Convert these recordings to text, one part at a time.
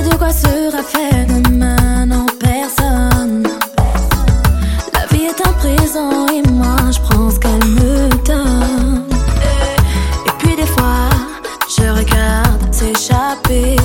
de quoi sera fait demain, non personne. La vie est un présent et moi je prends ce qu'elle me donne. Et puis des fois, je regarde s'échapper.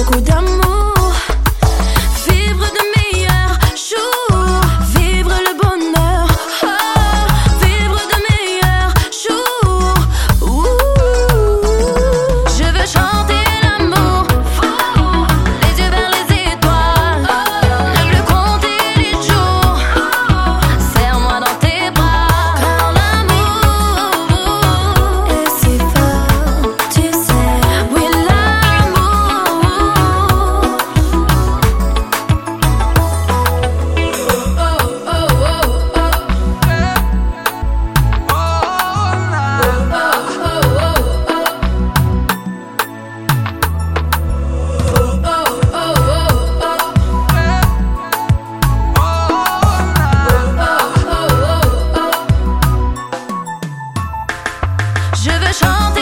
Beaucoup d'amour. Chanter